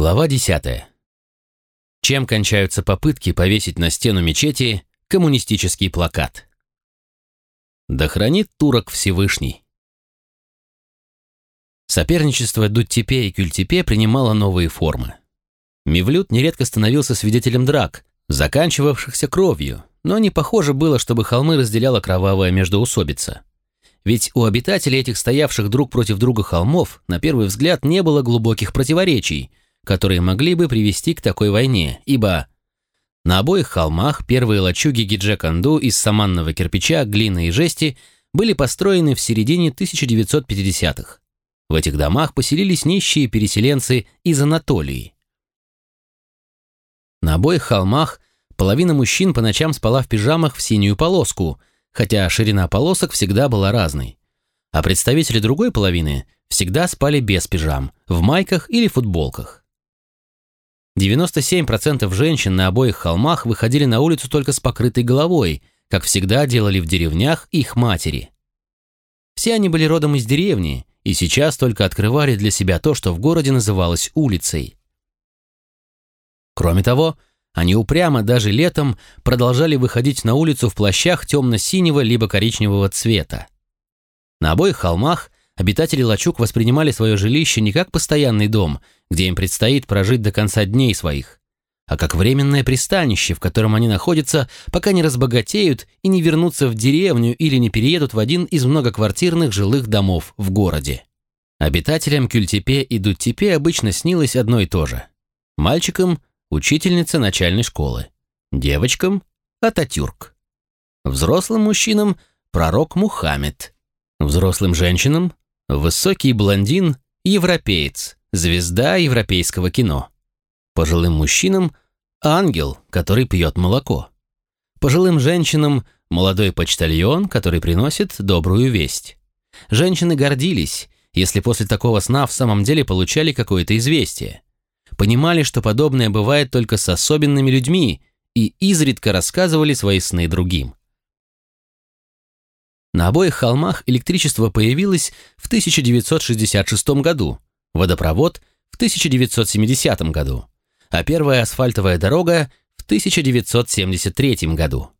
Глава 10. Чем кончаются попытки повесить на стену мечети коммунистический плакат? Да хранит турок Всевышний. Соперничество Дуттепе и Кюльтепе принимало новые формы. Мивлют нередко становился свидетелем драк, заканчивавшихся кровью, но не похоже было, чтобы холмы разделяла кровавая междоусобица. Ведь у обитателей этих стоявших друг против друга холмов на первый взгляд не было глубоких противоречий, которые могли бы привести к такой войне, ибо на обоих холмах первые лачуги Гиджеканду из саманного кирпича, глины и жести были построены в середине 1950-х. В этих домах поселились нищие переселенцы из Анатолии. На обоих холмах половина мужчин по ночам спала в пижамах в синюю полоску, хотя ширина полосок всегда была разной. А представители другой половины всегда спали без пижам, в майках или футболках. 97% женщин на обоих холмах выходили на улицу только с покрытой головой, как всегда делали в деревнях их матери. Все они были родом из деревни и сейчас только открывали для себя то, что в городе называлось улицей. Кроме того, они упрямо даже летом продолжали выходить на улицу в плащах темно-синего либо коричневого цвета. На обоих холмах обитатели лачуг воспринимали свое жилище не как постоянный дом, где им предстоит прожить до конца дней своих, а как временное пристанище, в котором они находятся, пока не разбогатеют и не вернутся в деревню или не переедут в один из многоквартирных жилых домов в городе. Обитателям Кюльтепе и Дуттепе обычно снилось одно и то же. Мальчикам – учительница начальной школы, девочкам – Ататюрк, взрослым мужчинам – пророк Мухаммед, взрослым женщинам Высокий блондин – европеец, звезда европейского кино. Пожилым мужчинам – ангел, который пьет молоко. Пожилым женщинам – молодой почтальон, который приносит добрую весть. Женщины гордились, если после такого сна в самом деле получали какое-то известие. Понимали, что подобное бывает только с особенными людьми, и изредка рассказывали свои сны другим. На обоих холмах электричество появилось в 1966 году, водопровод в 1970 году, а первая асфальтовая дорога в 1973 году.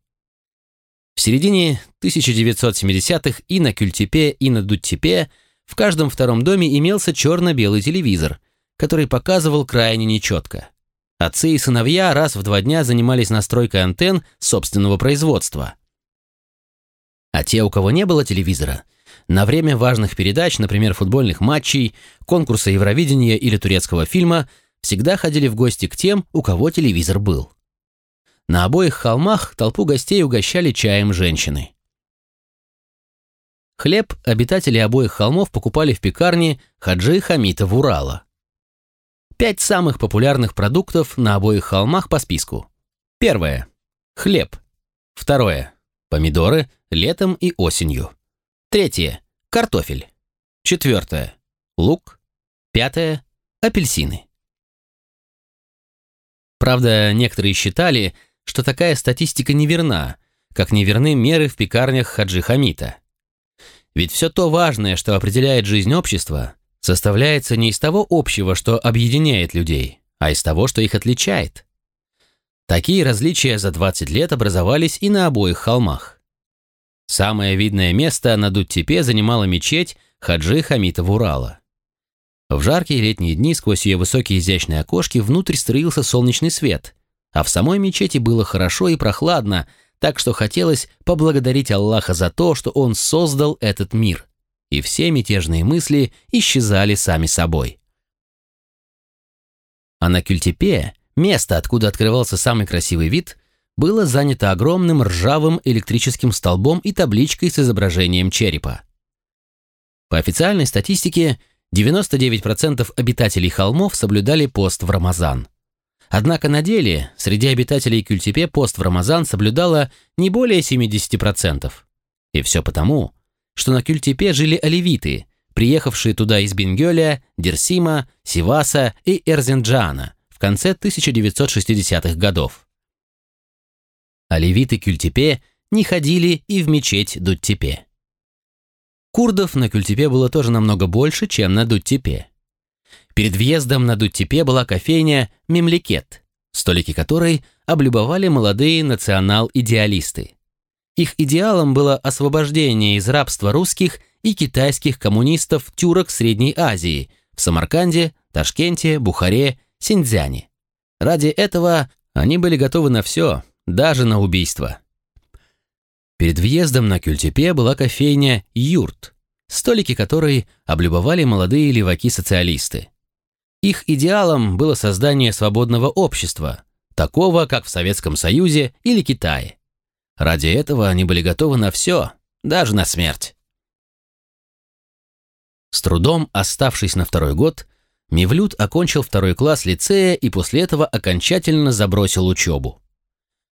В середине 1970-х и на Кюльтепе, и на Дуттепе в каждом втором доме имелся черно-белый телевизор, который показывал крайне нечетко. Отцы и сыновья раз в два дня занимались настройкой антенн собственного производства – а те, у кого не было телевизора, на время важных передач, например, футбольных матчей, конкурса Евровидения или турецкого фильма, всегда ходили в гости к тем, у кого телевизор был. На обоих холмах толпу гостей угощали чаем женщины. Хлеб обитатели обоих холмов покупали в пекарне Хаджи Хамита в Урала. Пять самых популярных продуктов на обоих холмах по списку. Первое. Хлеб. Второе. Помидоры летом и осенью. Третье – картофель. Четвертое – лук. Пятое – апельсины. Правда, некоторые считали, что такая статистика неверна, как неверны меры в пекарнях Хаджи Хамита. Ведь все то важное, что определяет жизнь общества, составляется не из того общего, что объединяет людей, а из того, что их отличает. Такие различия за 20 лет образовались и на обоих холмах. Самое видное место на Дуттепе занимала мечеть Хаджи Хамита Урала. В жаркие летние дни сквозь ее высокие изящные окошки внутрь струился солнечный свет, а в самой мечети было хорошо и прохладно, так что хотелось поблагодарить Аллаха за то, что Он создал этот мир, и все мятежные мысли исчезали сами собой. А на Кюльтепе, место, откуда открывался самый красивый вид, было занято огромным ржавым электрическим столбом и табличкой с изображением черепа. По официальной статистике, 99% обитателей холмов соблюдали пост в Рамазан. Однако на деле среди обитателей Кюльтепе пост в Рамазан соблюдало не более 70%. И все потому, что на Кюльтепе жили оливиты, приехавшие туда из Бенгёля, Дерсима, Сиваса и Эрзенджана в конце 1960-х годов а левиты Кюльтепе не ходили и в мечеть Дуттепе. Курдов на Кюльтепе было тоже намного больше, чем на Дуттепе. Перед въездом на Дуттепе была кофейня «Мемлекет», столики которой облюбовали молодые национал-идеалисты. Их идеалом было освобождение из рабства русских и китайских коммунистов-тюрок Средней Азии в Самарканде, Ташкенте, Бухаре, Синьцзяне. Ради этого они были готовы на все, даже на убийство. Перед въездом на Кюльтепе была кофейня «Юрт», столики которой облюбовали молодые леваки-социалисты. Их идеалом было создание свободного общества, такого, как в Советском Союзе или Китае. Ради этого они были готовы на все, даже на смерть. С трудом оставшись на второй год, Мивлют окончил второй класс лицея и после этого окончательно забросил учебу.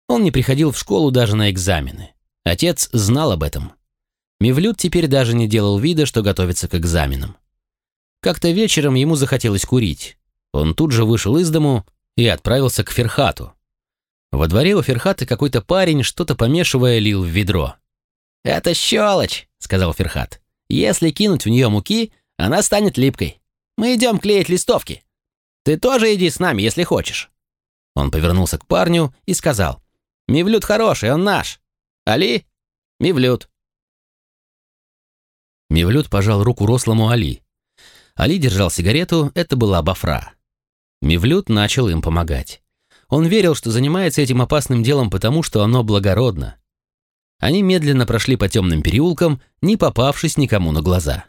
Он не приходил в школу даже на экзамены. Отец знал об этом. Мивлют теперь даже не делал вида, что готовится к экзаменам. Как-то вечером ему захотелось курить. Он тут же вышел из дому и отправился к Ферхату. Во дворе у Ферхата какой-то парень, что-то помешивая, лил в ведро. «Это щелочь», — сказал Ферхат. «Если кинуть в нее муки, она станет липкой. Мы идем клеить листовки. Ты тоже иди с нами, если хочешь». Он повернулся к парню и сказал. «Мивлют хороший, он наш. Али? Мивлют». Мивлют пожал руку рослому Али. Али держал сигарету, это была Бафра. Мивлют начал им помогать. Он верил, что занимается этим опасным делом потому, что оно благородно. Они медленно прошли по темным переулкам, не попавшись никому на глаза.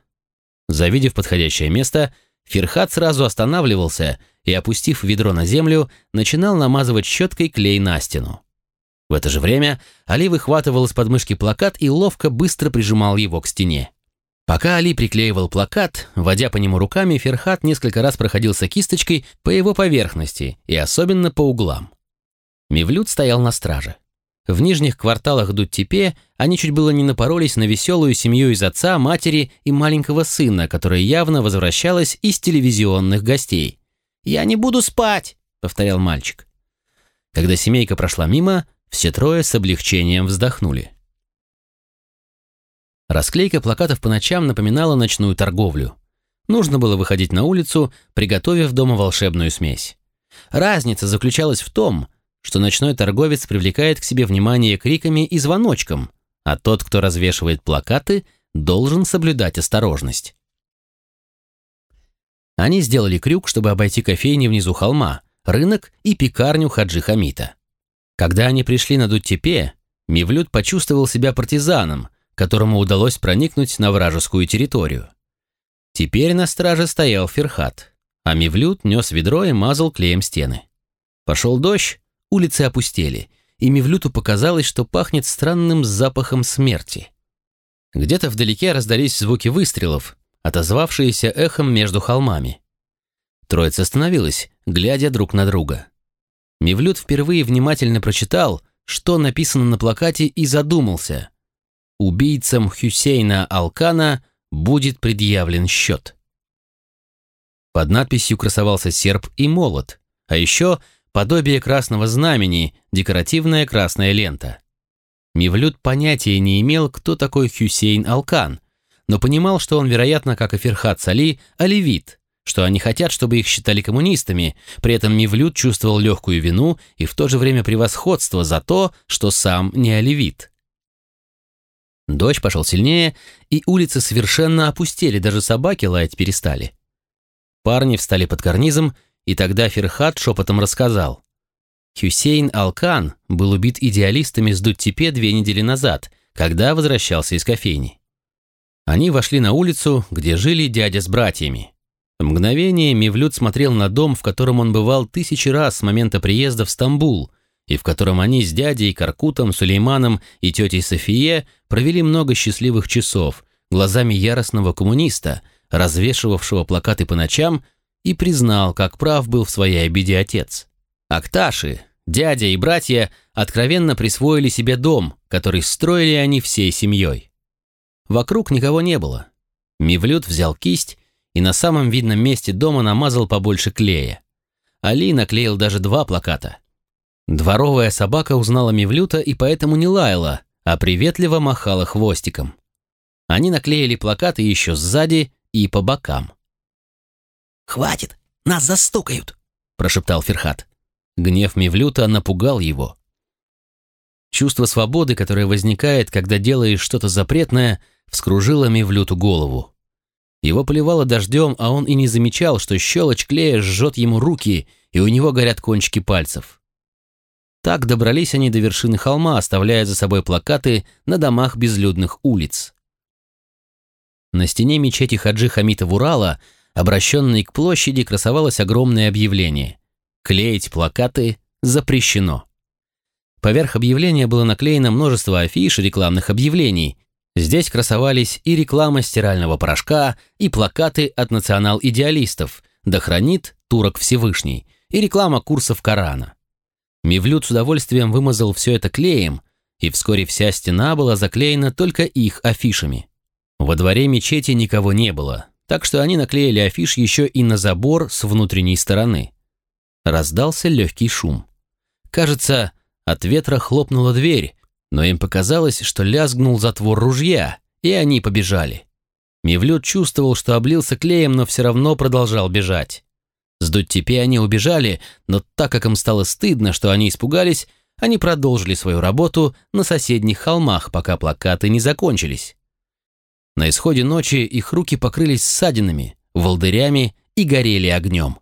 Завидев подходящее место, Ферхат сразу останавливался и, опустив ведро на землю, начинал намазывать щеткой клей на стену. В это же время Али выхватывал из подмышки плакат и ловко быстро прижимал его к стене. Пока Али приклеивал плакат, водя по нему руками, Ферхат несколько раз проходился кисточкой по его поверхности и особенно по углам. Мивлют стоял на страже. В нижних кварталах Дуттепе они чуть было не напоролись на веселую семью из отца, матери и маленького сына, которая явно возвращалась из телевизионных гостей. «Я не буду спать!» — повторял мальчик. Когда семейка прошла мимо, все трое с облегчением вздохнули. Расклейка плакатов по ночам напоминала ночную торговлю. Нужно было выходить на улицу, приготовив дома волшебную смесь. Разница заключалась в том, что ночной торговец привлекает к себе внимание криками и звоночком, а тот, кто развешивает плакаты, должен соблюдать осторожность. Они сделали крюк, чтобы обойти кофейни внизу холма, рынок и пекарню Хаджи Хамита. Когда они пришли на Дуттепе, Мивлют почувствовал себя партизаном, которому удалось проникнуть на вражескую территорию. Теперь на страже стоял Ферхат, а Мивлют нес ведро и мазал клеем стены. Пошел дождь, Улицы опустели, и Мивлюту показалось, что пахнет странным запахом смерти. Где-то вдалеке раздались звуки выстрелов, отозвавшиеся эхом между холмами. Троица остановилась, глядя друг на друга. Мивлют впервые внимательно прочитал, что написано на плакате, и задумался. Убийцам Хюсейна Алкана будет предъявлен счет. Под надписью красовался серп и молот, а еще подобие красного знамени, декоративная красная лента. Мивлют понятия не имел, кто такой Хюсейн Алкан, но понимал, что он, вероятно, как и Ферхат Сали, оливит, что они хотят, чтобы их считали коммунистами, при этом Мивлют чувствовал легкую вину и в то же время превосходство за то, что сам не оливит. Дождь пошел сильнее, и улицы совершенно опустели, даже собаки лаять перестали. Парни встали под карнизом и тогда Ферхат шепотом рассказал. Хюсейн Алкан был убит идеалистами с Дуттепе две недели назад, когда возвращался из кофейни. Они вошли на улицу, где жили дядя с братьями. Мгновение Мивлют смотрел на дом, в котором он бывал тысячи раз с момента приезда в Стамбул, и в котором они с дядей, Каркутом, Сулейманом и тетей Софие провели много счастливых часов, глазами яростного коммуниста, развешивавшего плакаты по ночам и признал, как прав был в своей обиде отец. Акташи, дядя и братья откровенно присвоили себе дом, который строили они всей семьей. Вокруг никого не было. Мивлют взял кисть и на самом видном месте дома намазал побольше клея. Али наклеил даже два плаката. Дворовая собака узнала Мивлюта и поэтому не лаяла, а приветливо махала хвостиком. Они наклеили плакаты еще сзади и по бокам. «Хватит! Нас застукают!» — прошептал Ферхат. Гнев Мевлюта напугал его. Чувство свободы, которое возникает, когда делаешь что-то запретное, вскружило Мевлюту голову. Его поливало дождем, а он и не замечал, что щелочь клея жжет ему руки, и у него горят кончики пальцев. Так добрались они до вершины холма, оставляя за собой плакаты на домах безлюдных улиц. На стене мечети Хаджи Хамита Урала, обращенной к площади, красовалось огромное объявление. Клеить плакаты запрещено. Поверх объявления было наклеено множество афиш и рекламных объявлений. Здесь красовались и реклама стирального порошка, и плакаты от национал-идеалистов «Да хранит турок Всевышний», и реклама курсов Корана. Мивлют с удовольствием вымазал все это клеем, и вскоре вся стена была заклеена только их афишами. Во дворе мечети никого не было, так что они наклеили афиш еще и на забор с внутренней стороны. Раздался легкий шум. Кажется, от ветра хлопнула дверь, но им показалось, что лязгнул затвор ружья, и они побежали. Мивлют чувствовал, что облился клеем, но все равно продолжал бежать. С Дуттепе они убежали, но так как им стало стыдно, что они испугались, они продолжили свою работу на соседних холмах, пока плакаты не закончились. На исходе ночи их руки покрылись ссадинами, волдырями и горели огнем.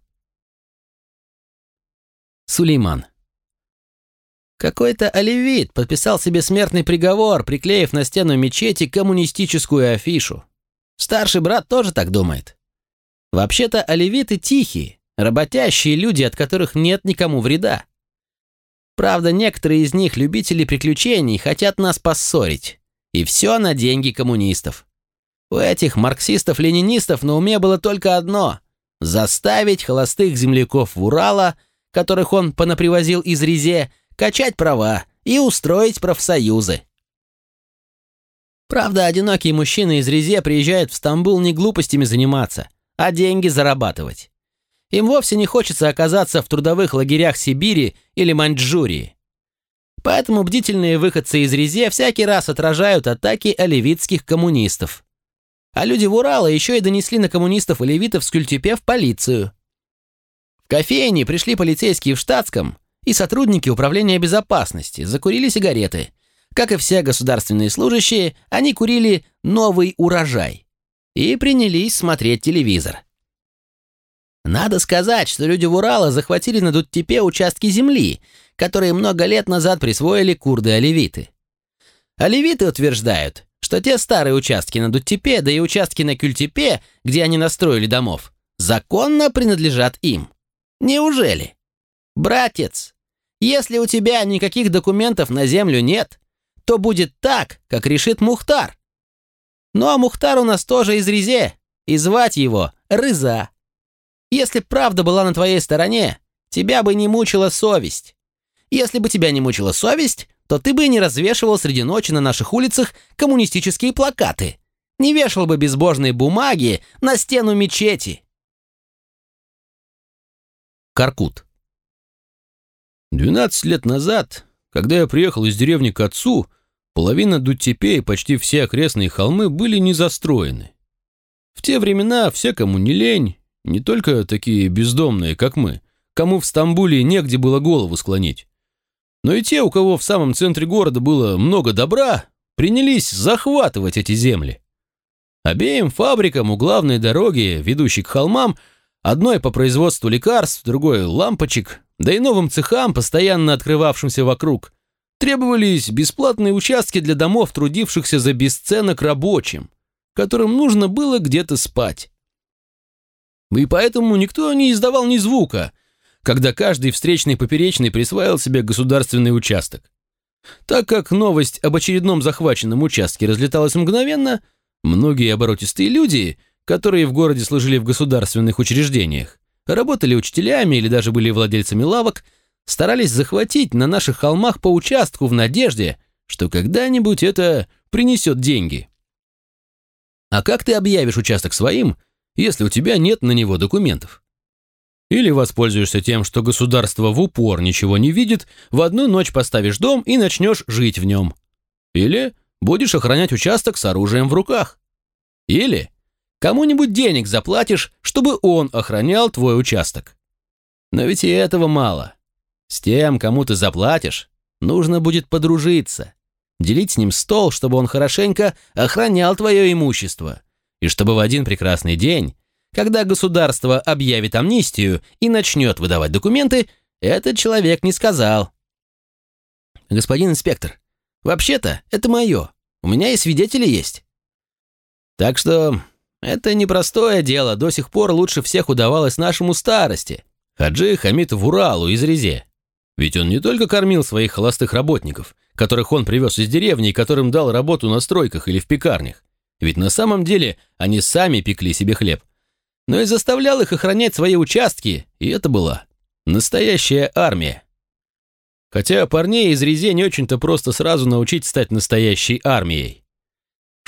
Сулейман какой-то оливит подписал себе смертный приговор, приклеив на стену мечети коммунистическую афишу. Старший брат тоже так думает. Вообще-то оливиты тихие, работящие люди, от которых нет никому вреда. Правда, некоторые из них, любители приключений, хотят нас поссорить. И все на деньги коммунистов. У этих марксистов-ленинистов на уме было только одно – заставить холостых земляков в Урала, которых он понапривозил из Резе, качать права и устроить профсоюзы. Правда, одинокие мужчины из Резе приезжают в Стамбул не глупостями заниматься, а деньги зарабатывать. Им вовсе не хочется оказаться в трудовых лагерях Сибири или Маньчжурии. Поэтому бдительные выходцы из Резе всякий раз отражают атаки оливитских коммунистов. А люди в Урала еще и донесли на коммунистов оливитов с Кюльтепе в полицию. В кофейне пришли полицейские в штатском и сотрудники Управления безопасности закурили сигареты. Как и все государственные служащие, они курили «Новый урожай» и принялись смотреть телевизор. Надо сказать, что люди в Урала захватили на Дуттепе участки земли, которые много лет назад присвоили курды-оливиты. Оливиты утверждают, что те старые участки на Дуттепе, да и участки на Кюльтепе, где они настроили домов, законно принадлежат им. Неужели? «Братец, если у тебя никаких документов на землю нет, то будет так, как решит Мухтар. Ну а Мухтар у нас тоже из Резе, и звать его Рыза. Если правда была на твоей стороне, тебя бы не мучила совесть. Если бы тебя не мучила совесть, то ты бы не развешивал среди ночи на наших улицах коммунистические плакаты, не вешал бы безбожные бумаги на стену мечети. Каркут 12 лет назад, когда я приехал из деревни к отцу, половина Дуттепе и почти все окрестные холмы были не застроены. В те времена все, кому не лень, не только такие бездомные, как мы, кому в Стамбуле негде было голову склонить, но и те, у кого в самом центре города было много добра, принялись захватывать эти земли. Обеим фабрикам у главной дороги, ведущей к холмам, одной по производству лекарств, другой лампочек, да и новым цехам, постоянно открывавшимся вокруг, требовались бесплатные участки для домов, трудившихся за бесценок рабочим, которым нужно было где-то спать. И поэтому никто не издавал ни звука, когда каждый встречный поперечный присваивал себе государственный участок. Так как новость об очередном захваченном участке разлеталась мгновенно, многие оборотистые люди, которые в городе служили в государственных учреждениях, работали учителями или даже были владельцами лавок, старались захватить на наших холмах по участку в надежде, что когда-нибудь это принесет деньги. А как ты объявишь участок своим, если у тебя нет на него документов? Или воспользуешься тем, что государство в упор ничего не видит, в одну ночь поставишь дом и начнешь жить в нем. Или будешь охранять участок с оружием в руках. Или Кому-нибудь денег заплатишь, чтобы он охранял твой участок. Но ведь и этого мало. С тем, кому ты заплатишь, нужно будет подружиться, делить с ним стол, чтобы он хорошенько охранял твое имущество, и чтобы в один прекрасный день, когда государство объявит амнистию и начнет выдавать документы, этот человек не сказал. «Господин инспектор, вообще-то это мое, у меня и свидетели есть». Так что это непростое дело, до сих пор лучше всех удавалось нашему старости, Хаджи Хамид Вуралу из Резе. Ведь он не только кормил своих холостых работников, которых он привез из деревни и которым дал работу на стройках или в пекарнях, ведь на самом деле они сами пекли себе хлеб, но и заставлял их охранять свои участки, и это была настоящая армия. Хотя парней из Резе не очень-то просто сразу научить стать настоящей армией.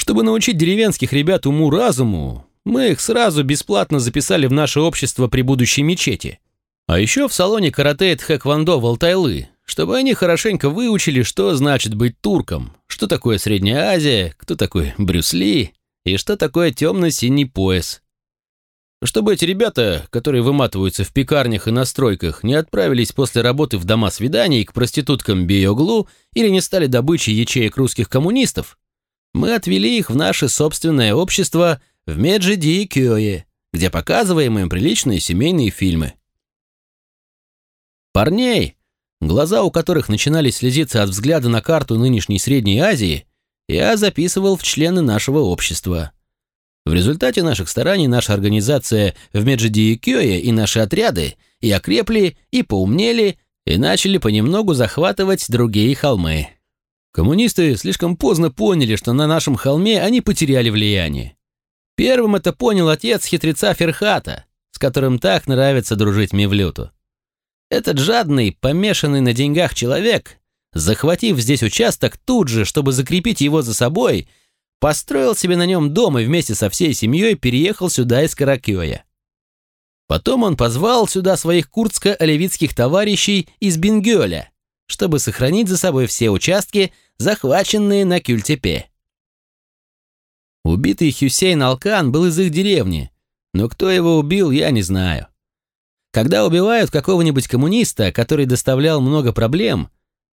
Чтобы научить деревенских ребят уму-разуму, мы их сразу бесплатно записали в наше общество при будущей мечети. А еще в салоне карате Тхэквондо в Алтайлы, чтобы они хорошенько выучили, что значит быть турком, что такое Средняя Азия, кто такой Брюс Ли и что такое темно-синий пояс. Чтобы эти ребята, которые выматываются в пекарнях и на стройках, не отправились после работы в дома свиданий к проституткам Биоглу или не стали добычей ячеек русских коммунистов, мы отвели их в наше собственное общество в Меджиди и Кёе, где показываем им приличные семейные фильмы. Парней, глаза у которых начинали слезиться от взгляда на карту нынешней Средней Азии, я записывал в члены нашего общества. В результате наших стараний наша организация в Меджиди и Кёе и наши отряды и окрепли, и поумнели, и начали понемногу захватывать другие холмы. Коммунисты слишком поздно поняли, что на нашем холме они потеряли влияние. Первым это понял отец хитреца Ферхата, с которым так нравится дружить Мевлюту. Этот жадный, помешанный на деньгах человек, захватив здесь участок тут же, чтобы закрепить его за собой, построил себе на нем дом и вместе со всей семьей переехал сюда из Каракёя. Потом он позвал сюда своих курдско-алевитских товарищей из Бенгёля, чтобы сохранить за собой все участки, захваченные на Кюльтепе. Убитый Хюсейн Алкан был из их деревни, но кто его убил, я не знаю. Когда убивают какого-нибудь коммуниста, который доставлял много проблем,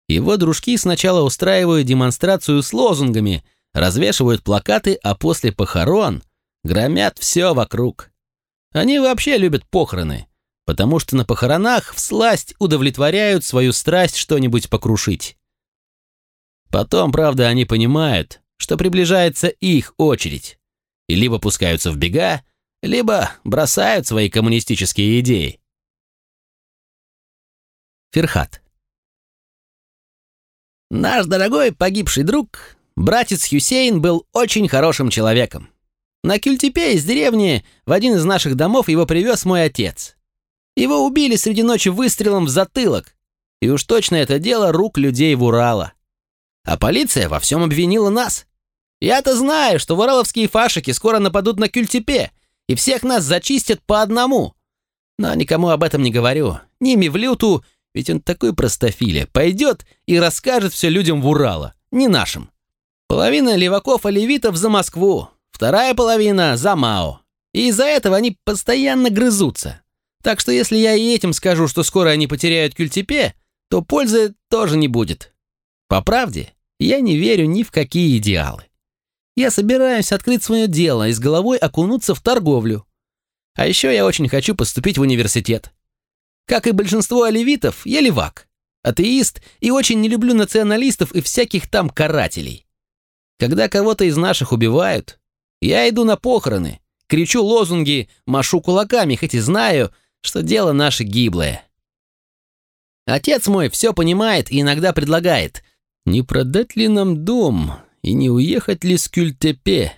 его дружки сначала устраивают демонстрацию с лозунгами, развешивают плакаты, а после похорон громят все вокруг. Они вообще любят похороны, потому что на похоронах всласть удовлетворяют свою страсть что-нибудь покрушить. Потом, правда, они понимают, что приближается их очередь, и либо пускаются в бега, либо бросают свои коммунистические идеи. Ферхат Наш дорогой погибший друг, братец Хюсейн, был очень хорошим человеком. На Кюльтепе из деревни в один из наших домов его привез мой отец. Его убили среди ночи выстрелом в затылок, и уж точно это дело рук людей в Урала. А полиция во всем обвинила нас. Я-то знаю, что вораловские фашики скоро нападут на Кюльтепе, и всех нас зачистят по одному. Но никому об этом не говорю. Ни Мевлюту, ведь он такой простофиля, пойдет и расскажет все людям в Урала, не нашим. Половина леваков-оливитов за Москву, вторая половина за Мао. И из-за этого они постоянно грызутся. Так что если я и этим скажу, что скоро они потеряют Кюльтепе, то пользы тоже не будет. По правде, я не верю ни в какие идеалы. Я собираюсь открыть свое дело и с головой окунуться в торговлю. А еще я очень хочу поступить в университет. Как и большинство оливитов, я левак, атеист и очень не люблю националистов и всяких там карателей. Когда кого-то из наших убивают, я иду на похороны, кричу лозунги, машу кулаками, хоть и знаю, что дело наше гиблое. Отец мой все понимает и иногда предлагает, не продать ли нам дом и не уехать ли с Кюльтепе.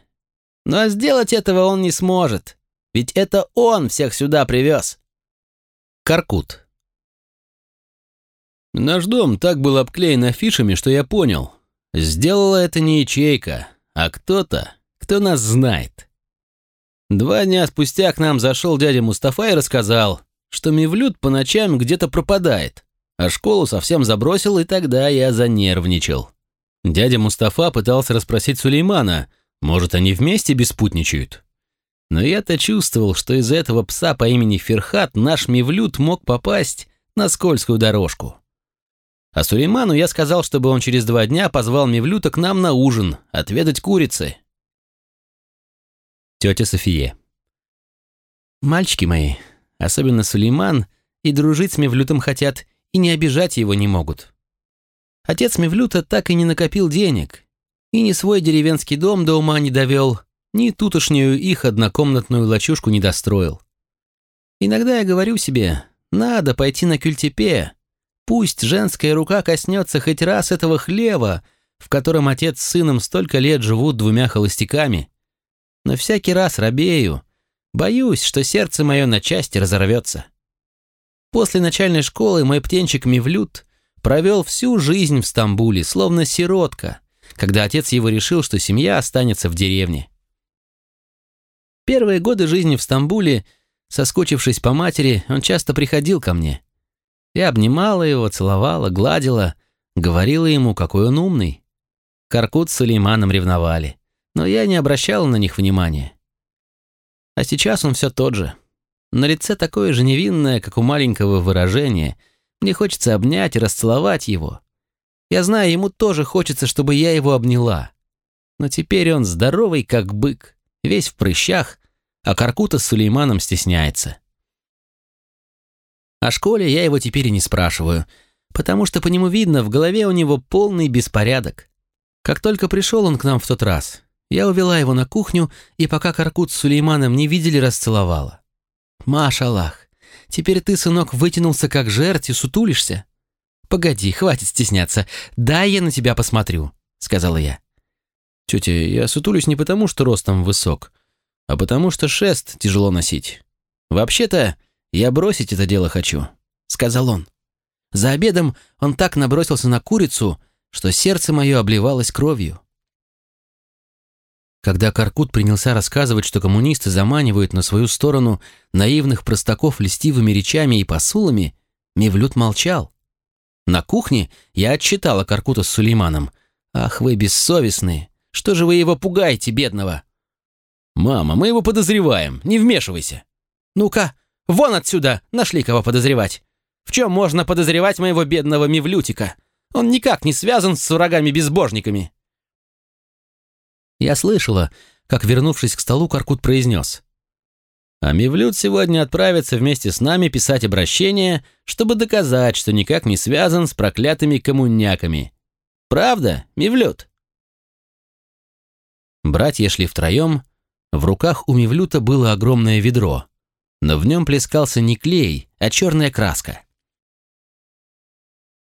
Но сделать этого он не сможет, ведь это он всех сюда привез. Каркут. Наш дом так был обклеен афишами, что я понял. Сделала это не ячейка, а кто-то, кто нас знает. Два дня спустя к нам зашел дядя Мустафа и рассказал, что Мевлюд по ночам где-то пропадает, а школу совсем забросил, и тогда я занервничал. Дядя Мустафа пытался расспросить Сулеймана, может, они вместе беспутничают. Но я-то чувствовал, что из-за этого пса по имени Ферхат наш Мевлюд мог попасть на скользкую дорожку. А Сулейману я сказал, чтобы он через два дня позвал Мевлюта к нам на ужин, отведать курицы. Тетя София. Мальчики мои, особенно Сулейман, и дружить с Мевлютом хотят, и не обижать его не могут. Отец Мевлюта так и не накопил денег, и ни свой деревенский дом до ума не довел, ни тутошнюю их однокомнатную лачушку не достроил. Иногда я говорю себе, надо пойти на кюльтепе, пусть женская рука коснется хоть раз этого хлева, в котором отец с сыном столько лет живут двумя холостяками. Но всякий раз робею, боюсь, что сердце мое на части разорвется. После начальной школы мой птенчик Мивлют провел всю жизнь в Стамбуле, словно сиротка, когда отец его решил, что семья останется в деревне. Первые годы жизни в Стамбуле, соскучившись по матери, он часто приходил ко мне. Я обнимала его, целовала, гладила, говорила ему, какой он умный. Каркут с Сулейманом ревновали, но я не обращала на них внимания. А сейчас он все тот же. На лице такое же невинное, как у маленького выражения. Мне хочется обнять и расцеловать его. Я знаю, ему тоже хочется, чтобы я его обняла. Но теперь он здоровый, как бык весь в прыщах, а Каркута с Сулейманом стесняется. О школе я его теперь и не спрашиваю, потому что по нему видно, в голове у него полный беспорядок. Как только пришел он к нам в тот раз, я увела его на кухню и пока Каркут с Сулейманом не видели, расцеловала. «Машаллах, теперь ты, сынок, вытянулся как жерть и сутулишься?» «Погоди, хватит стесняться, дай я на тебя посмотрю», — сказала я. Тетя, я сутулюсь не потому, что ростом высок, а потому что шест тяжело носить. Вообще-то, я бросить это дело хочу, сказал он. За обедом он так набросился на курицу, что сердце мое обливалось кровью. Когда Каркут принялся рассказывать, что коммунисты заманивают на свою сторону наивных простаков льстивыми речами и посулами, Мевлюд молчал. На кухне я отчитала Каркута с Сулейманом. «Ах вы бессовестные! Что же вы его пугаете, бедного?» «Мама, мы его подозреваем, не вмешивайся». «Ну-ка, вон отсюда, нашли кого подозревать. В чем можно подозревать моего бедного Мивлютика? Он никак не связан с врагами-безбожниками». Я слышала, как, вернувшись к столу, Каркут произнес. «А Мивлют сегодня отправится вместе с нами писать обращение, чтобы доказать, что никак не связан с проклятыми коммуняками. Правда, Мивлют?» Братья шли втроем. В руках у Мивлюта было огромное ведро, но в нем плескался не клей, а черная краска.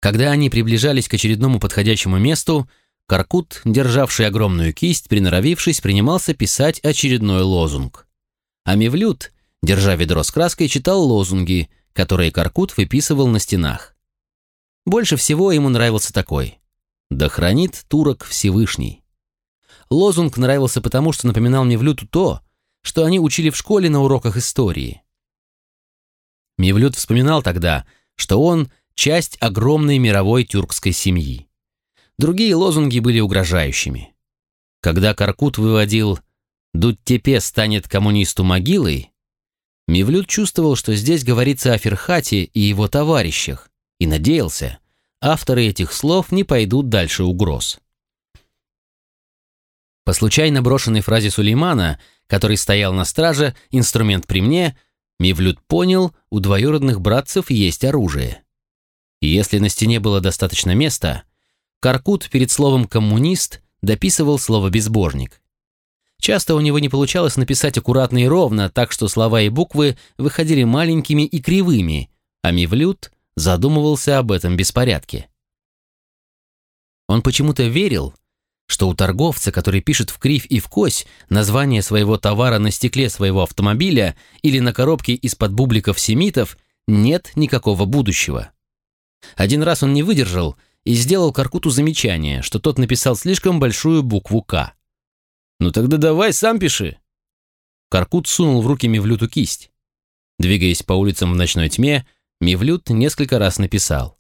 Когда они приближались к очередному подходящему месту, Каркут, державший огромную кисть, приноровившись, принимался писать очередной лозунг. А Мивлют, держа ведро с краской, читал лозунги, которые Каркут выписывал на стенах. Больше всего ему нравился такой «Да хранит турок Всевышний». Лозунг нравился потому, что напоминал Мевлюту то, что они учили в школе на уроках истории. Мевлют вспоминал тогда, что он – часть огромной мировой тюркской семьи. Другие лозунги были угрожающими. Когда Каркут выводил «Дуттепе станет коммунисту могилой», Мевлют чувствовал, что здесь говорится о Ферхате и его товарищах, и надеялся, авторы этих слов не пойдут дальше угроз. По случайно брошенной фразе Сулеймана, который стоял на страже, инструмент при мне, Мивлют понял, у двоюродных братцев есть оружие. И если на стене было достаточно места, Каркут перед словом «коммунист» дописывал слово «безбожник». Часто у него не получалось написать аккуратно и ровно, так что слова и буквы выходили маленькими и кривыми, а Мивлют задумывался об этом беспорядке. Он почему-то верил, что у торговца, который пишет в кривь и в кось название своего товара на стекле своего автомобиля или на коробке из-под бубликов семитов, нет никакого будущего. Один раз он не выдержал и сделал Каркуту замечание, что тот написал слишком большую букву «К». «Ну тогда давай сам пиши». Каркут сунул в руки Мевлюту кисть. Двигаясь по улицам в ночной тьме, Мевлют несколько раз написал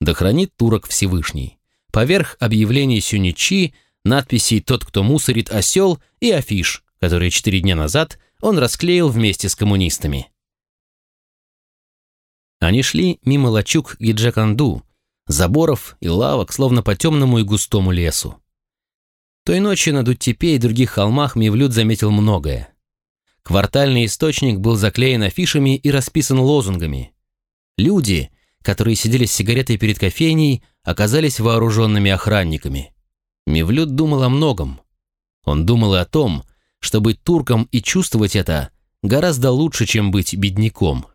«Да хранит турок Всевышний». Поверх объявлений Сюничи надписей «Тот, кто мусорит осел» и афиш, которые четыре дня назад он расклеил вместе с коммунистами. Они шли мимо лачуг Гиджаканду, заборов и лавок, словно по темному и густому лесу. Той ночью на Дуттепе и других холмах Мивлют заметил многое. Квартальный источник был заклеен афишами и расписан лозунгами. Люди, которые сидели с сигаретой перед кофейней, оказались вооруженными охранниками. Мивлют думал о многом. Он думал и о том, что быть турком и чувствовать это гораздо лучше, чем быть бедняком.